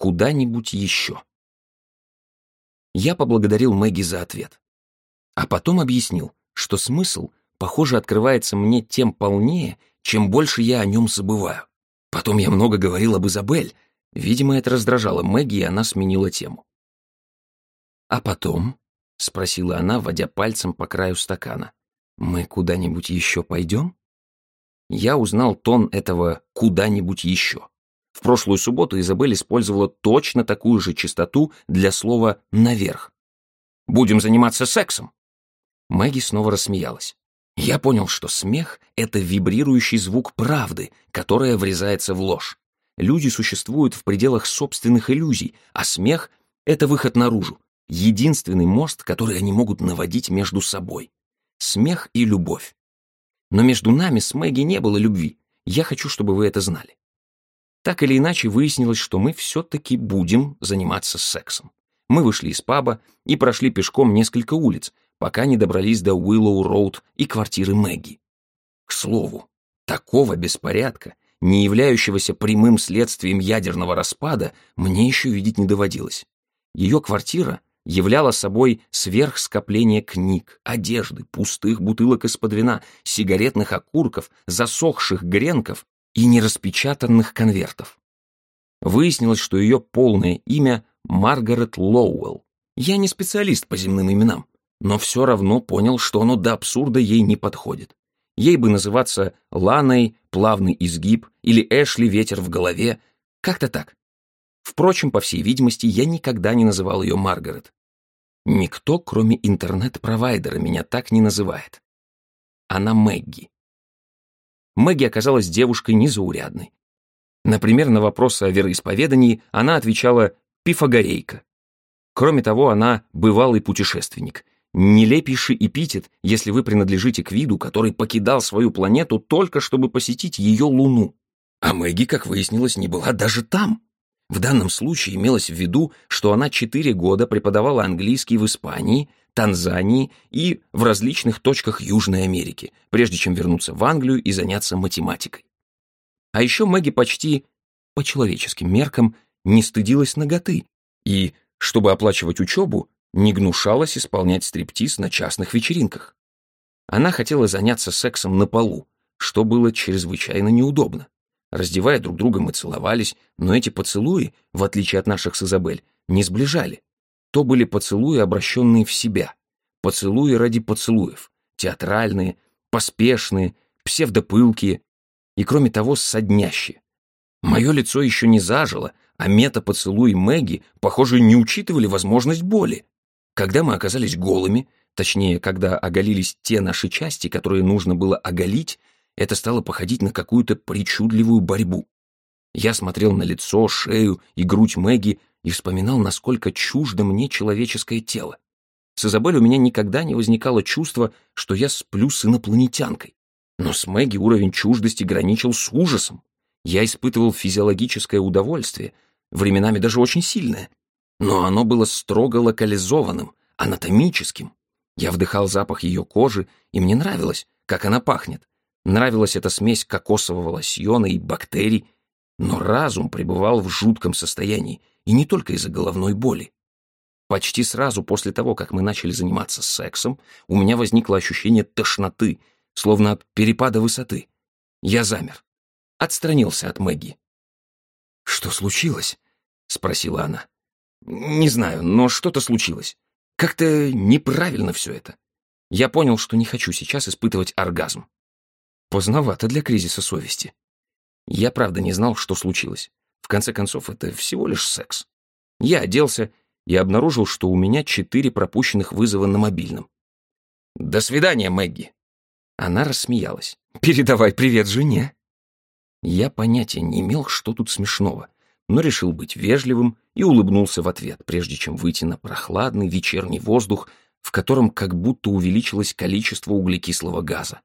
куда-нибудь еще. Я поблагодарил Мэгги за ответ. А потом объяснил, что смысл, похоже, открывается мне тем полнее, чем больше я о нем забываю. Потом я много говорил об Изабель. Видимо, это раздражало Мэгги, и она сменила тему. «А потом?» — спросила она, водя пальцем по краю стакана. «Мы куда-нибудь еще пойдем?» Я узнал тон этого «куда-нибудь еще». В прошлую субботу Изабель использовала точно такую же частоту для слова «наверх». «Будем заниматься сексом». Мэгги снова рассмеялась. Я понял, что смех — это вибрирующий звук правды, которая врезается в ложь. Люди существуют в пределах собственных иллюзий, а смех — это выход наружу, единственный мост, который они могут наводить между собой. Смех и любовь. Но между нами с Мэгги не было любви. Я хочу, чтобы вы это знали. Так или иначе выяснилось, что мы все-таки будем заниматься сексом. Мы вышли из паба и прошли пешком несколько улиц, пока не добрались до Уиллоу-Роуд и квартиры Мэгги. К слову, такого беспорядка, не являющегося прямым следствием ядерного распада, мне еще видеть не доводилось. Ее квартира являла собой сверхскопление книг, одежды, пустых бутылок из-под вина, сигаретных окурков, засохших гренков и нераспечатанных конвертов. Выяснилось, что ее полное имя Маргарет Лоуэлл. Я не специалист по земным именам, но все равно понял, что оно до абсурда ей не подходит. Ей бы называться Ланой «Плавный изгиб» или Эшли «Ветер в голове», как-то так. Впрочем, по всей видимости, я никогда не называл ее Маргарет. Никто, кроме интернет-провайдера, меня так не называет. Она Мэгги. Мэгги оказалась девушкой незаурядной. Например, на вопросы о вероисповедании она отвечала «пифагорейка». Кроме того, она бывалый путешественник. Нелепейший эпитет, если вы принадлежите к виду, который покидал свою планету только чтобы посетить ее Луну. А Мэгги, как выяснилось, не была даже там. В данном случае имелось в виду, что она четыре года преподавала английский в Испании, Танзании и в различных точках Южной Америки, прежде чем вернуться в Англию и заняться математикой. А еще Мэгги почти, по человеческим меркам, не стыдилась ноготы и, чтобы оплачивать учебу, не гнушалась исполнять стриптиз на частных вечеринках. Она хотела заняться сексом на полу, что было чрезвычайно неудобно. Раздевая друг друга, мы целовались, но эти поцелуи, в отличие от наших с Изабель, не сближали. То были поцелуи, обращенные в себя. Поцелуи ради поцелуев. Театральные, поспешные, псевдопылкие и, кроме того, соднящие. Мое лицо еще не зажило, а мета-поцелуи Мэгги, похоже, не учитывали возможность боли. Когда мы оказались голыми, точнее, когда оголились те наши части, которые нужно было оголить, это стало походить на какую-то причудливую борьбу. Я смотрел на лицо, шею и грудь Мэгги и вспоминал, насколько чуждо мне человеческое тело. С Изабель у меня никогда не возникало чувства, что я сплю с инопланетянкой. Но с Мэгги уровень чуждости граничил с ужасом. Я испытывал физиологическое удовольствие, временами даже очень сильное. Но оно было строго локализованным, анатомическим. Я вдыхал запах ее кожи, и мне нравилось, как она пахнет. Нравилась эта смесь кокосового лосьона и бактерий, но разум пребывал в жутком состоянии, и не только из-за головной боли. Почти сразу после того, как мы начали заниматься сексом, у меня возникло ощущение тошноты, словно от перепада высоты. Я замер. Отстранился от Мэгги. «Что случилось?» — спросила она. «Не знаю, но что-то случилось. Как-то неправильно все это. Я понял, что не хочу сейчас испытывать оргазм. Поздновато для кризиса совести. Я правда не знал, что случилось. В конце концов, это всего лишь секс. Я оделся и обнаружил, что у меня четыре пропущенных вызова на мобильном. «До свидания, Мэгги!» Она рассмеялась. «Передавай привет жене!» Я понятия не имел, что тут смешного, но решил быть вежливым и улыбнулся в ответ, прежде чем выйти на прохладный вечерний воздух, в котором как будто увеличилось количество углекислого газа.